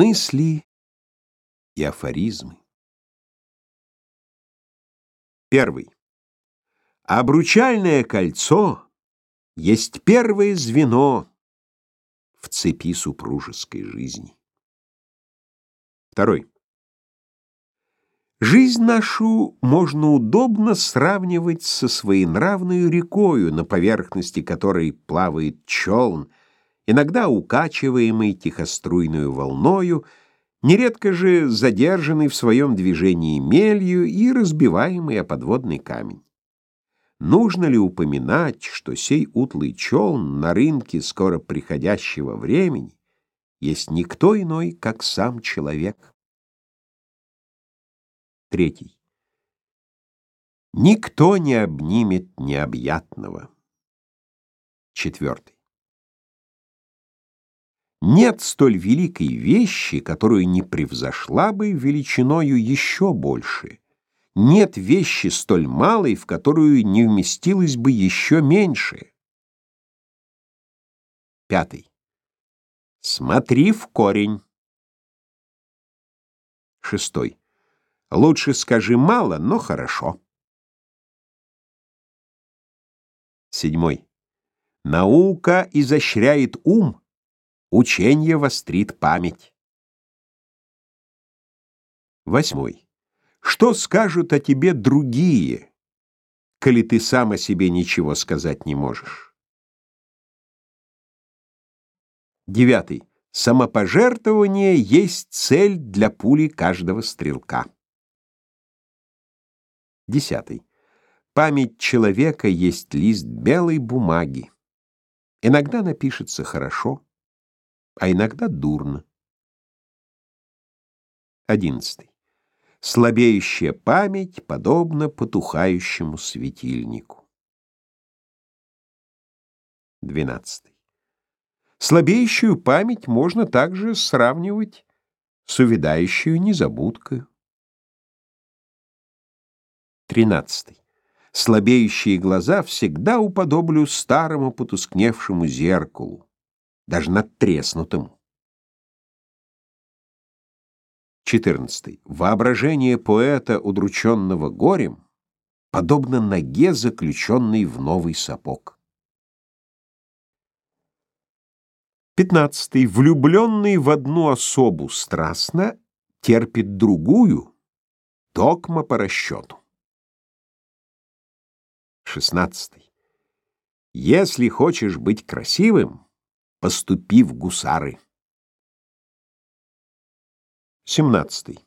Мысли и афоризмы. Первый. Обручальное кольцо есть первое звено в цепи супружеской жизни. Второй. Жизнь нашу можно удобно сравнивать со своенравной рекою, на поверхности которой плавает челн, иногда укачиваемый тихоструйную волною, нередко же задержанный в своем движении мелью и разбиваемый о подводный камень. Нужно ли упоминать, что сей утлый челн на рынке скоро приходящего времени есть никто иной, как сам человек? Третий. Никто не обнимет необъятного. Четвертый. Нет столь великой вещи, которую не превзошла бы величиною еще больше. Нет вещи столь малой, в которую не вместилось бы еще меньше. Пятый. Смотри в корень. Шестой. Лучше скажи мало, но хорошо. Седьмой. Наука изощряет ум, Учение вострит память. Восьмой. Что скажут о тебе другие, коли ты сам о себе ничего сказать не можешь? Девятый. Самопожертвование есть цель для пули каждого стрелка. Десятый. Память человека есть лист белой бумаги. Иногда напишется хорошо, а иногда дурно. 11. Слабеющая память подобна потухающему светильнику. 12. Слабеющую память можно также сравнивать с увядающую незабудкою. 13. Слабеющие глаза всегда уподоблю старому потускневшему зеркалу даже надтреснутому. 14. Воображение поэта, удрученного горем, подобно ноге, заключенной в новый сапог. 15. Влюбленный в одну особу страстно терпит другую, токмо по расчету. 16. Если хочешь быть красивым, поступи в гусары. 17.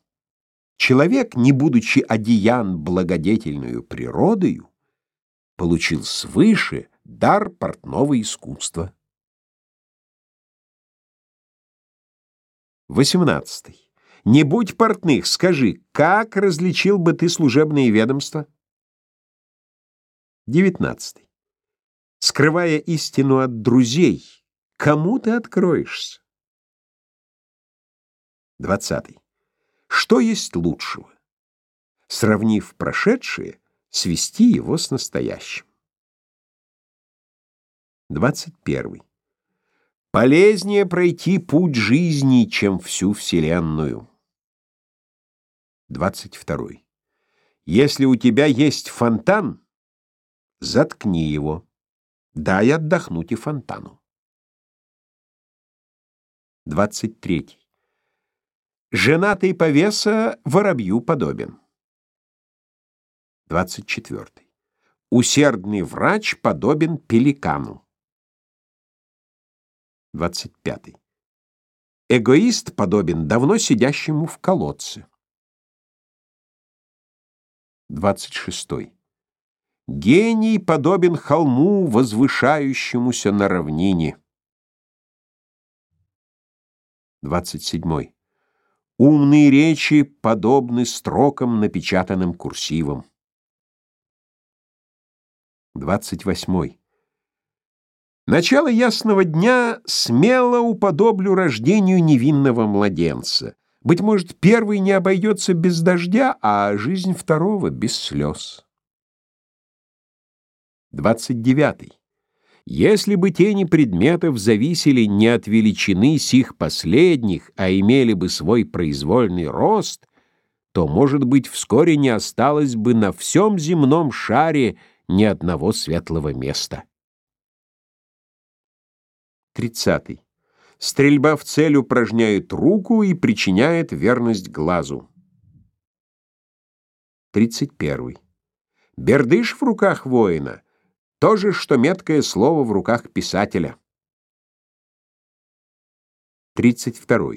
Человек, не будучи одеян благодетельную природою, получил свыше дар портного искусства. 18. Не будь портных, скажи, как различил бы ты служебные ведомства? 19. Скрывая истину от друзей, Кому ты откроешься? 20. Что есть лучшего? Сравнив прошедшее, свести его с настоящим. 21. Полезнее пройти путь жизни, чем всю Вселенную. 22. Если у тебя есть фонтан, заткни его. Дай отдохнуть и фонтану. 23. Женатый повеса воробью подобен. 24. Усердный врач подобен пеликану. 25. Эгоист подобен давно сидящему в колодце. 26. Гений подобен холму, возвышающемуся на равнине. 27. Умные речи подобны строкам, напечатанным курсивом. 28. Начало ясного дня смело уподоблю рождению невинного младенца. Быть может, первый не обойдется без дождя, а жизнь второго — без слез. 29. Если бы тени предметов зависели не от величины сих последних, а имели бы свой произвольный рост, то, может быть, вскоре не осталось бы на всем земном шаре ни одного светлого места. 30. Стрельба в цель упражняет руку и причиняет верность глазу. 31. Бердыш в руках воина — то же, что меткое слово в руках писателя. 32.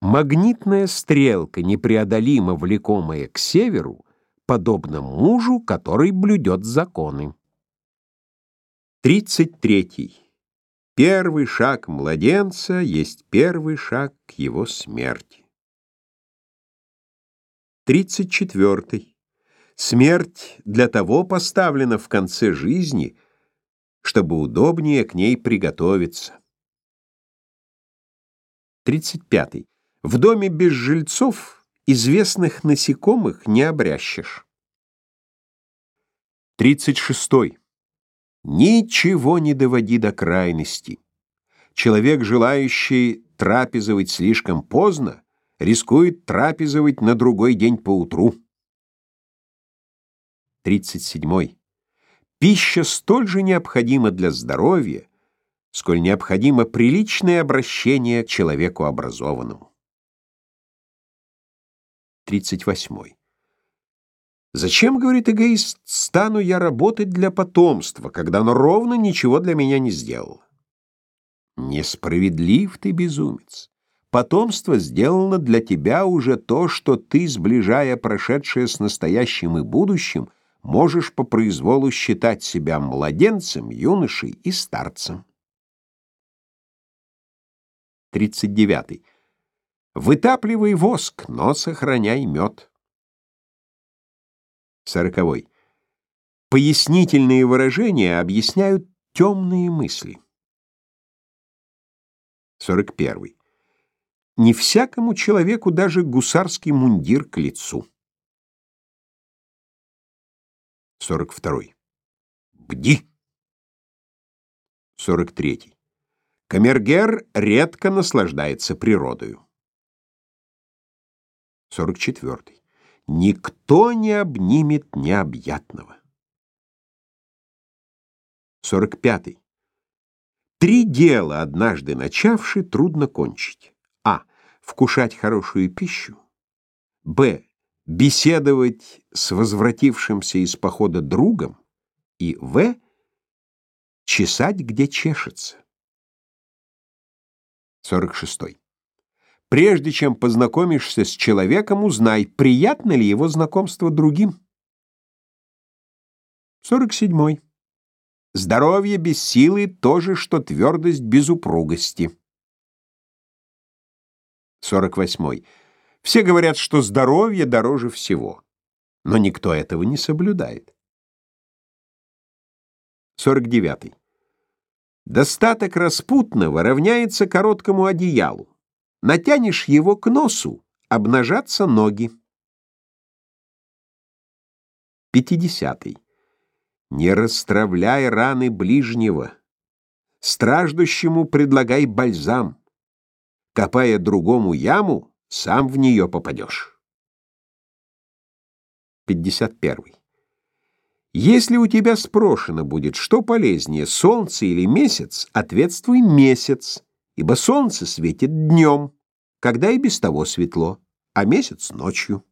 Магнитная стрелка, непреодолимо влекомая к северу, подобна мужу, который блюдет законы. 33. Первый шаг младенца есть первый шаг к его смерти. 34. Смерть для того поставлена в конце жизни, чтобы удобнее к ней приготовиться. 35. В доме без жильцов известных насекомых не обрящешь. 36. Ничего не доводи до крайности. Человек, желающий трапезовать слишком поздно, рискует трапезовать на другой день поутру. 37. Пища столь же необходима для здоровья, сколь необходимо приличное обращение к человеку образованному. 38. Зачем, говорит эгоист, стану я работать для потомства, когда оно ровно ничего для меня не сделало? Несправедлив ты, безумец. Потомство сделано для тебя уже то, что ты, сближая прошедшее с настоящим и будущим, можешь по произволу считать себя младенцем, юношей и старцем. 39. Вытапливай воск, но сохраняй мед. Сороковой. Пояснительные выражения объясняют темные мысли. Сорок первый. Не всякому человеку даже гусарский мундир к лицу. Сорок второй. Бди. Сорок третий. Камергер редко наслаждается природою. Сорок четвертый никто не обнимет необъятного. 45. Три дела, однажды начавши, трудно кончить. А. Вкушать хорошую пищу. Б. Беседовать с возвратившимся из похода другом. И В. Чесать, где чешется. 46. Прежде чем познакомишься с человеком, узнай, приятно ли его знакомство другим. 47. Здоровье без силы — то же, что твердость без упругости. 48. Все говорят, что здоровье дороже всего, но никто этого не соблюдает. 49. Достаток распутного равняется короткому одеялу. Натянешь его к носу, обнажатся ноги. 50. Не расстравляй раны ближнего. Страждущему предлагай бальзам. Копая другому яму, сам в нее попадешь. 51. Если у тебя спрошено будет, что полезнее, солнце или месяц, ответствуй месяц, ибо солнце светит днем, когда и без того светло, а месяц ночью.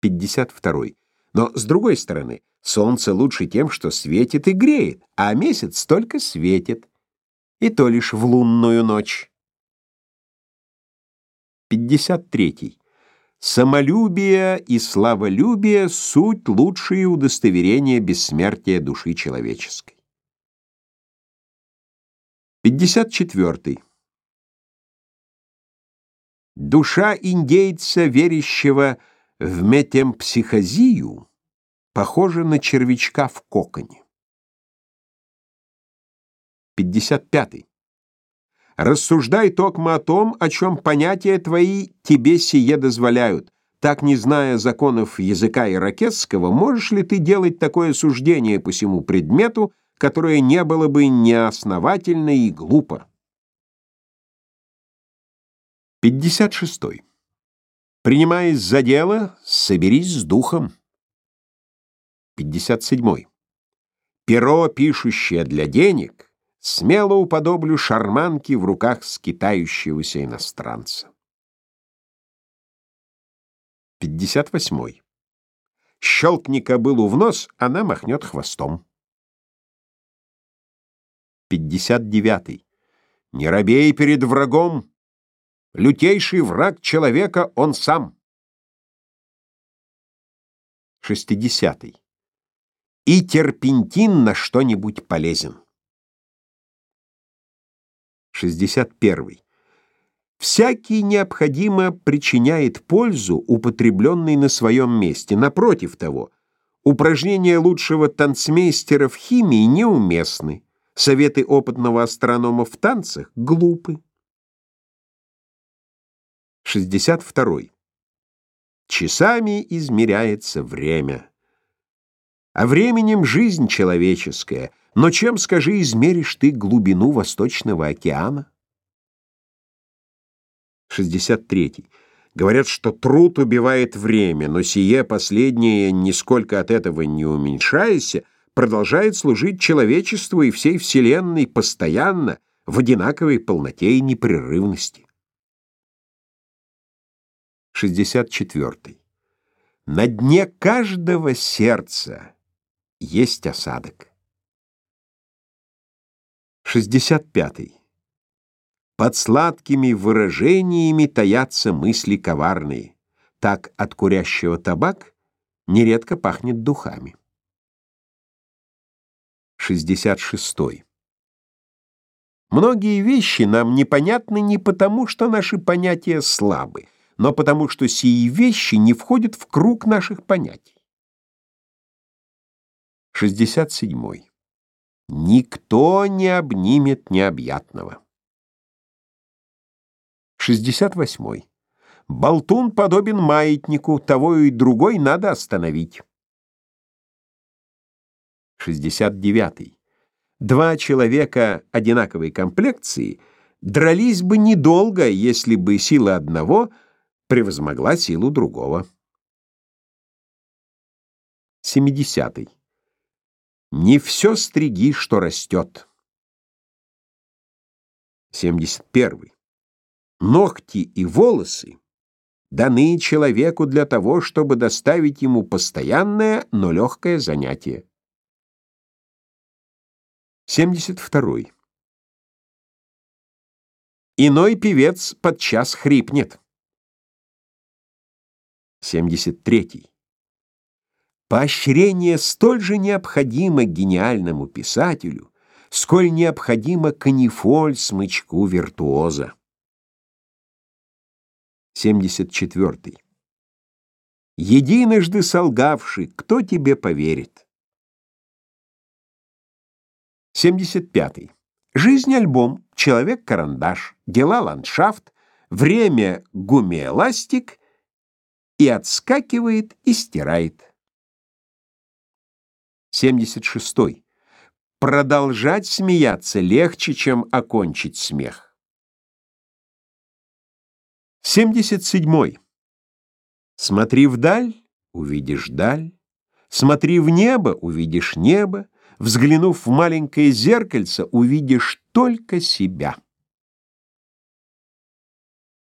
52. Но с другой стороны, солнце лучше тем, что светит и греет, а месяц только светит, и то лишь в лунную ночь. 53. Самолюбие и славолюбие — суть лучшие удостоверения бессмертия души человеческой. 54. Душа индейца, верящего в метемпсихозию, похожа на червячка в коконе. 55. Рассуждай токмо о том, о чем понятия твои тебе сие дозволяют. Так, не зная законов языка иракесского, можешь ли ты делать такое суждение по всему предмету, которое не было бы неосновательно и глупо? 56. Принимаясь за дело, соберись с духом. 57. Перо, пишущее для денег, смело уподоблю шарманке в руках скитающегося иностранца. 58. Щелкни кобылу в нос, она махнет хвостом. 59. Не робей перед врагом, лютейший враг человека он сам. 60. И терпентин на что-нибудь полезен. 61. Всякий необходимо причиняет пользу, употребленной на своем месте. Напротив того, упражнения лучшего танцмейстера в химии неуместны, советы опытного астронома в танцах глупы. 62. Часами измеряется время, а временем жизнь человеческая. Но чем, скажи, измеришь ты глубину Восточного океана? 63. Говорят, что труд убивает время, но сие последнее, нисколько от этого не уменьшаясь, продолжает служить человечеству и всей Вселенной постоянно, в одинаковой полноте и непрерывности. 64. На дне каждого сердца есть осадок. 65. Под сладкими выражениями таятся мысли коварные. Так от курящего табак нередко пахнет духами. 66. Многие вещи нам непонятны не потому, что наши понятия слабы, но потому, что сии вещи не входят в круг наших понятий. 67. Никто не обнимет необъятного. 68. Болтун подобен маятнику, того и другой надо остановить. 69. Два человека одинаковой комплекции дрались бы недолго, если бы сила одного превозмогла силу другого. 70. Не все стриги, что растет. 71. Ногти и волосы даны человеку для того, чтобы доставить ему постоянное, но легкое занятие. 72. Иной певец подчас хрипнет. 73. Поощрение столь же необходимо гениальному писателю, сколь необходимо канифоль смычку виртуоза. 74. Единожды солгавший, кто тебе поверит? 75. Жизнь альбом, человек карандаш, дела ландшафт, время гумиэластик и отскакивает и стирает. 76. Продолжать смеяться легче, чем окончить смех. 77. Смотри вдаль, увидишь даль. Смотри в небо, увидишь небо. Взглянув в маленькое зеркальце, увидишь только себя.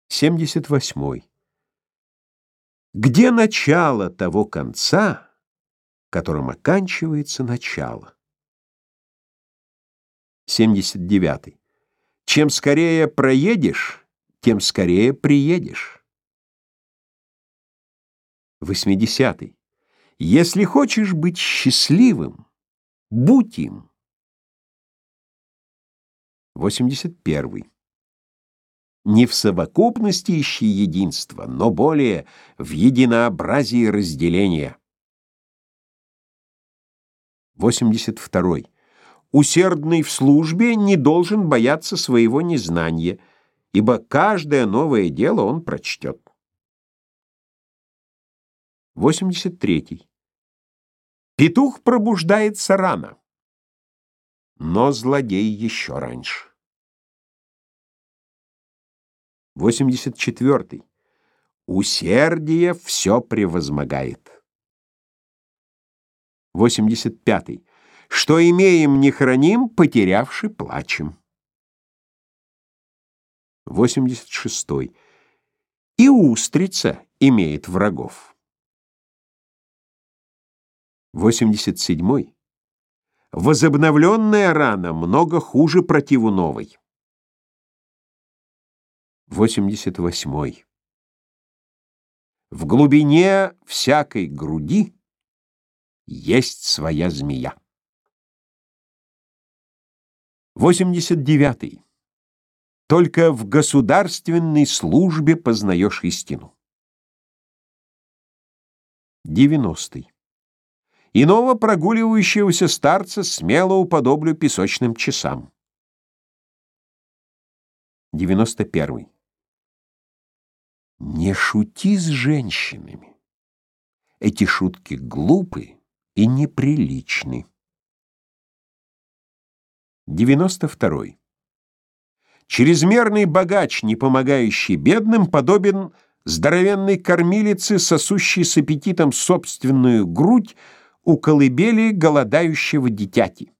78. Где начало того конца, которым оканчивается начало? 79. Чем скорее проедешь, тем скорее приедешь. 80. Если хочешь быть счастливым, будь им. 81. Не в совокупности ищи единства, но более в единообразии разделения. 82. Усердный в службе не должен бояться своего незнания – ибо каждое новое дело он прочтет. 83. Петух пробуждается рано, но злодей еще раньше. 84. Усердие все превозмогает. 85. Что имеем, не храним, потерявши, плачем. 86. И устрица имеет врагов. 87. Возобновленная рана много хуже противу новой. 88. В глубине всякой груди есть своя змея. 89. Только в государственной службе познаешь истину. 90. Иного прогуливающегося старца смело уподоблю песочным часам. 91. Не шути с женщинами. Эти шутки глупы и неприличны. 92. Чрезмерный богач, не помогающий бедным, подобен здоровенной кормилице, сосущей с аппетитом собственную грудь у колыбели голодающего дитяти.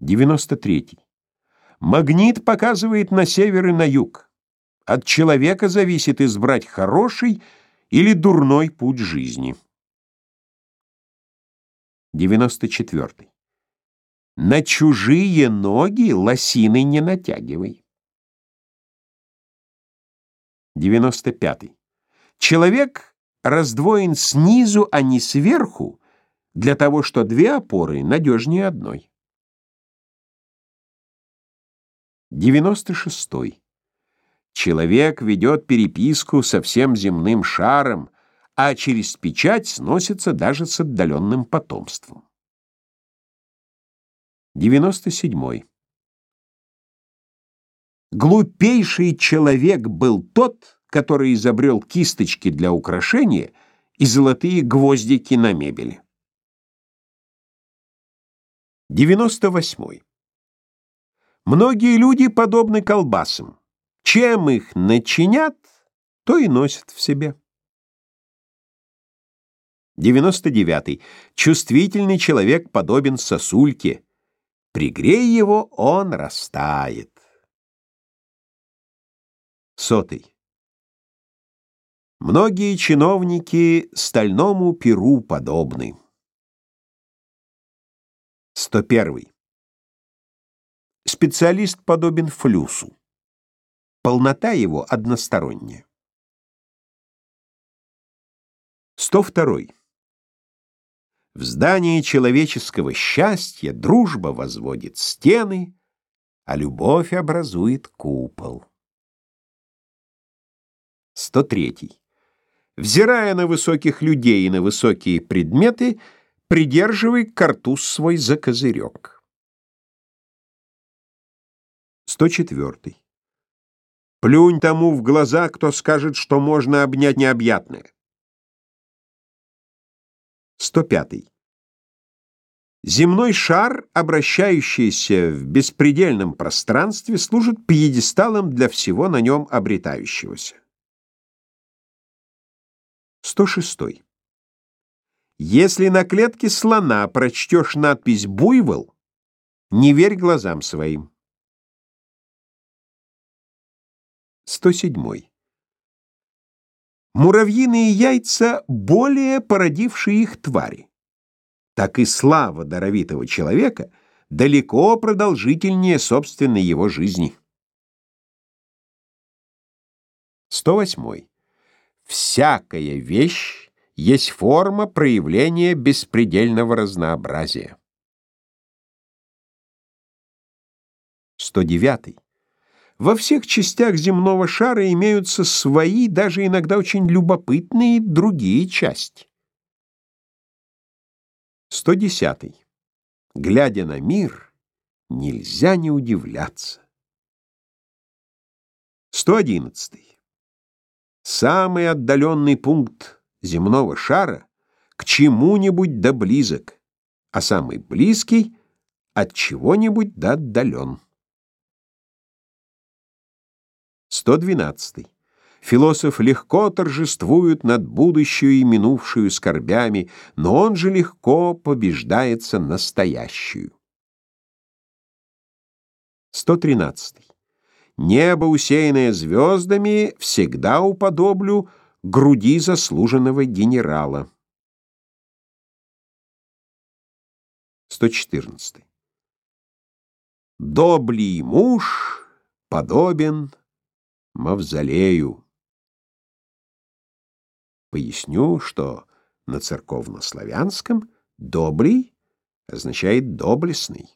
93. Магнит показывает на север и на юг. От человека зависит избрать хороший или дурной путь жизни. 94. На чужие ноги лосины не натягивай. 95. Человек раздвоен снизу, а не сверху, для того, что две опоры надежнее одной. 96. Человек ведет переписку со всем земным шаром, а через печать сносится даже с отдаленным потомством. 97. Глупейший человек был тот, который изобрел кисточки для украшения и золотые гвоздики на мебели. 98. Многие люди подобны колбасам. Чем их начинят, то и носят в себе. 99. Чувствительный человек подобен сосульке. Пригрей его, он растает. Сотый. Многие чиновники стальному перу подобны. 101. Специалист подобен флюсу. Полнота его односторонняя. 102. В здании человеческого счастья дружба возводит стены, а любовь образует купол. 103. Взирая на высоких людей и на высокие предметы, придерживай картуз свой за козырек. 104. Плюнь тому в глаза, кто скажет, что можно обнять необъятное. 105. Земной шар, обращающийся в беспредельном пространстве, служит пьедесталом для всего на нем обретающегося. 106. Если на клетке слона прочтешь надпись «Буйвол», не верь глазам своим. 107. Муравьиные яйца — более породившие их твари. Так и слава даровитого человека далеко продолжительнее собственной его жизни. 108. Всякая вещь есть форма проявления беспредельного разнообразия. 109. Во всех частях земного шара имеются свои, даже иногда очень любопытные, другие части. 110. Глядя на мир, нельзя не удивляться. 111. Самый отдаленный пункт земного шара к чему-нибудь да близок, а самый близкий от чего-нибудь да отдален. 112. Философ легко торжествует над будущую и минувшую скорбями, но он же легко побеждается настоящую. 113. Небо, усеянное звездами, всегда уподоблю груди заслуженного генерала. 114. Доблий муж подобен мавзолею. Поясню, что на церковнославянском «добрый» означает «доблестный».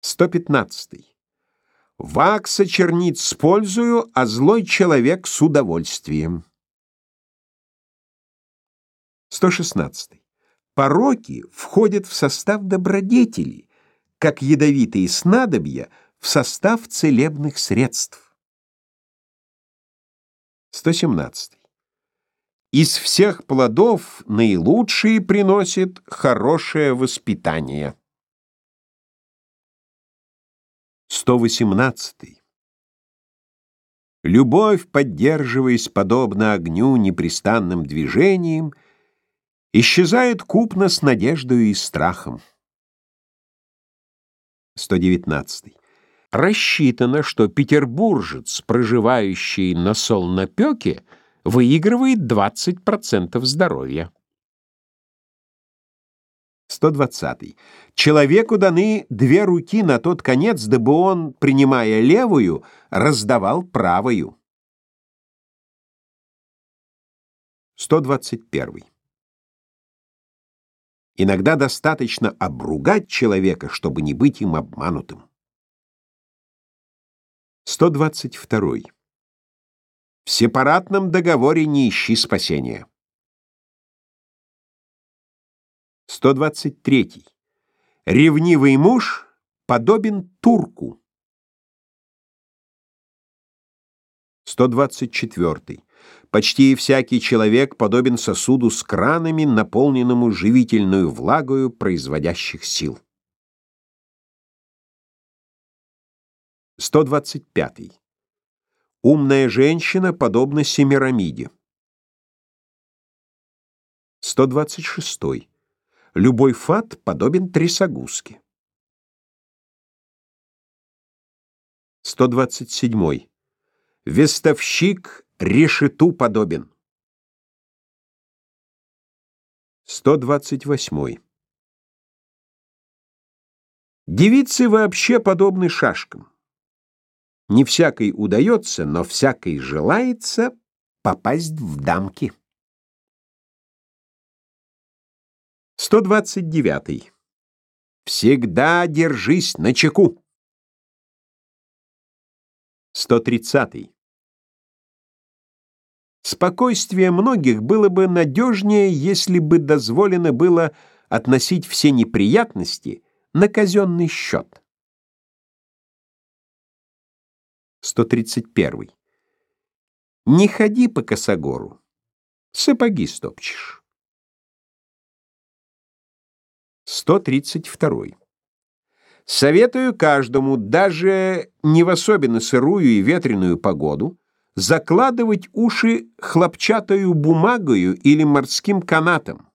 115. Вакса черниц пользую, а злой человек с удовольствием. 116. Пороки входят в состав добродетели, как ядовитые снадобья в состав целебных средств. 117. Из всех плодов наилучшие приносит хорошее воспитание. 118. Любовь, поддерживаясь подобно огню непрестанным движением, исчезает купно с надеждой и страхом. 119. Рассчитано, что петербуржец, проживающий на солнопеке, выигрывает 20% здоровья. 120. Человеку даны две руки на тот конец, дабы он, принимая левую, раздавал правую. 121. Иногда достаточно обругать человека, чтобы не быть им обманутым. 122. В сепаратном договоре не ищи спасения. 123. Ревнивый муж подобен турку. 124. Почти всякий человек подобен сосуду с кранами, наполненному живительную влагою производящих сил. 125. Умная женщина подобна Семирамиде. 126. Любой фат подобен трясогузке. 127. Вестовщик решету подобен. 128. Девицы вообще подобны шашкам. Не всякой удается, но всякой желается попасть в дамки. 129. Всегда держись на чеку. 130. Спокойствие многих было бы надежнее, если бы дозволено было относить все неприятности на казенный счет. 131. Не ходи по косогору, сапоги стопчешь. 132. Советую каждому, даже не в особенно сырую и ветреную погоду, закладывать уши хлопчатою бумагою или морским канатом.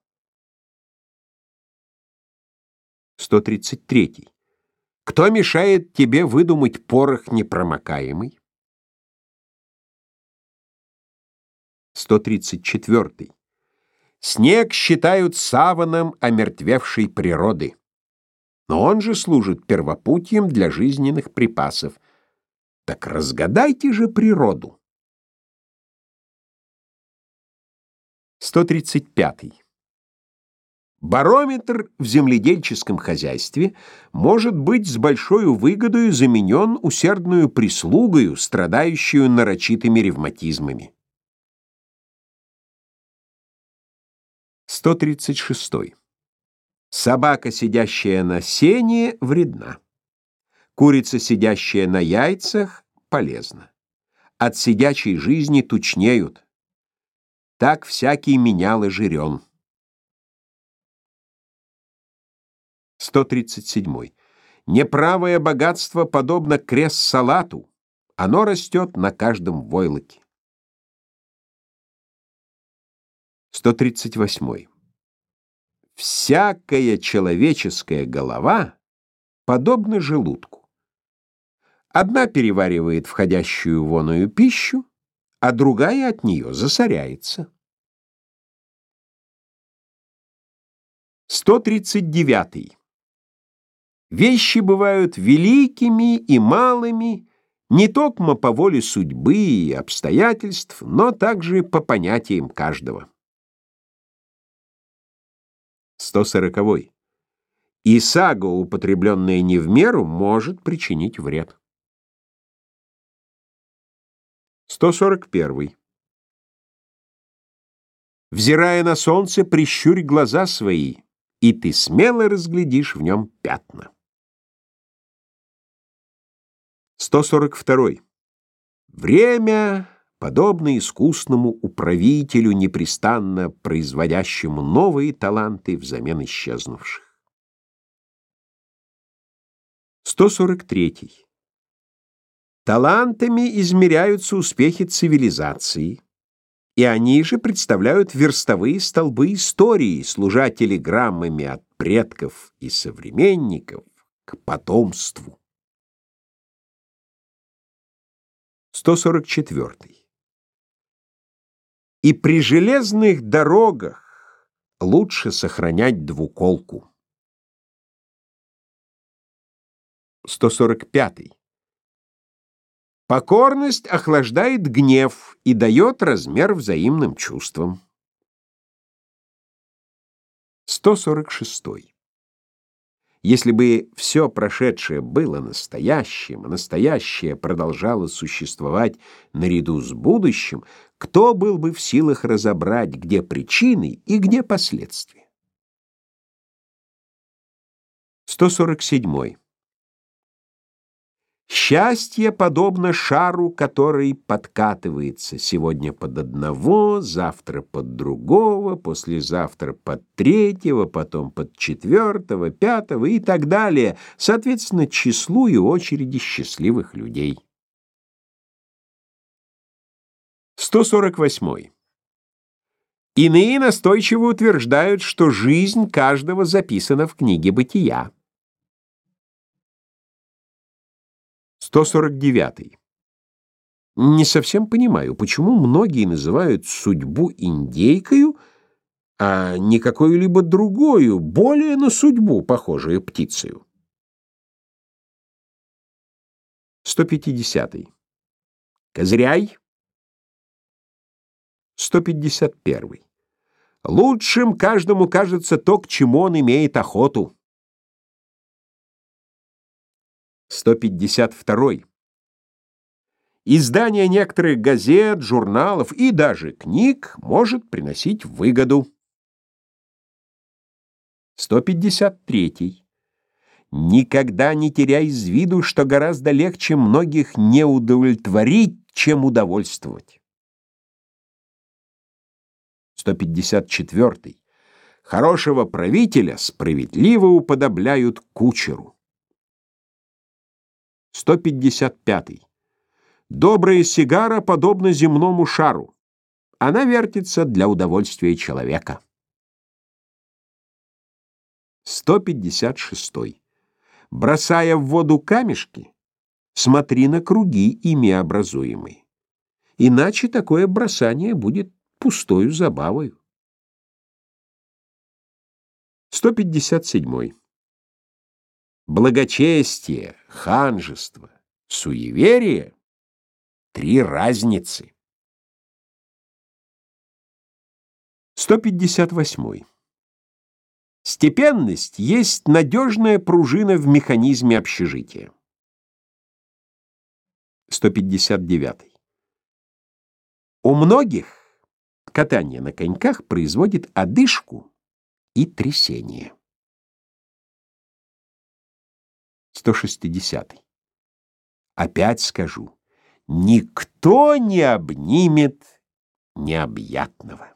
133. Кто мешает тебе выдумать порох непромокаемый? 134. Снег считают саваном омертвевшей природы. Но он же служит первопутьем для жизненных припасов. Так разгадайте же природу. 135. Барометр в земледельческом хозяйстве может быть с большой выгодой заменен усердную прислугою, страдающую нарочитыми ревматизмами. 136. Собака, сидящая на сене, вредна. Курица, сидящая на яйцах, полезна. от сидячей жизни тучнеют. Так всякий менял и жирен. 137. Неправое богатство подобно крест-салату, оно растет на каждом войлоке. 138. Всякая человеческая голова подобна желудку. Одна переваривает входящую воную пищу, а другая от нее засоряется. 139. Вещи бывают великими и малыми, не только по воле судьбы и обстоятельств, но также по понятиям каждого. 140. И сага, употребленная не в меру, может причинить вред. 141. Взирая на солнце, прищурь глаза свои, и ты смело разглядишь в нем пятна. 142. Время подобно искусному управителю, непрестанно производящему новые таланты взамен исчезнувших. 143. Талантами измеряются успехи цивилизации, и они же представляют верстовые столбы истории, служа телеграммами от предков и современников к потомству. 144. И при железных дорогах лучше сохранять двуколку. 145. Покорность охлаждает гнев и дает размер взаимным чувствам. 146. Если бы все прошедшее было настоящим, а настоящее продолжало существовать наряду с будущим, кто был бы в силах разобрать, где причины и где последствия? 147. Счастье подобно шару, который подкатывается сегодня под одного, завтра под другого, послезавтра под третьего, потом под четвертого, пятого и так далее, соответственно, числу и очереди счастливых людей. 148. Иные настойчиво утверждают, что жизнь каждого записана в книге бытия. 149. Не совсем понимаю, почему многие называют судьбу индейкою, а не какой-либо другую, более на судьбу похожую птицею. 150. Козряй. 151. Лучшим каждому кажется то, к чему он имеет охоту. 152. Издание некоторых газет, журналов и даже книг может приносить выгоду. 153. Никогда не теряй из виду, что гораздо легче многих не удовлетворить, чем удовольствовать. 154. Хорошего правителя справедливо уподобляют кучеру. 155. Добрая сигара подобна земному шару. Она вертится для удовольствия человека. 156. Бросая в воду камешки, смотри на круги, ими образуемые. Иначе такое бросание будет пустою забавою. 157. Благочестие, ханжество, суеверие — три разницы. 158. Степенность есть надежная пружина в механизме общежития. 159. У многих катание на коньках производит одышку и трясение. 160. Опять скажу, никто не обнимет необъятного.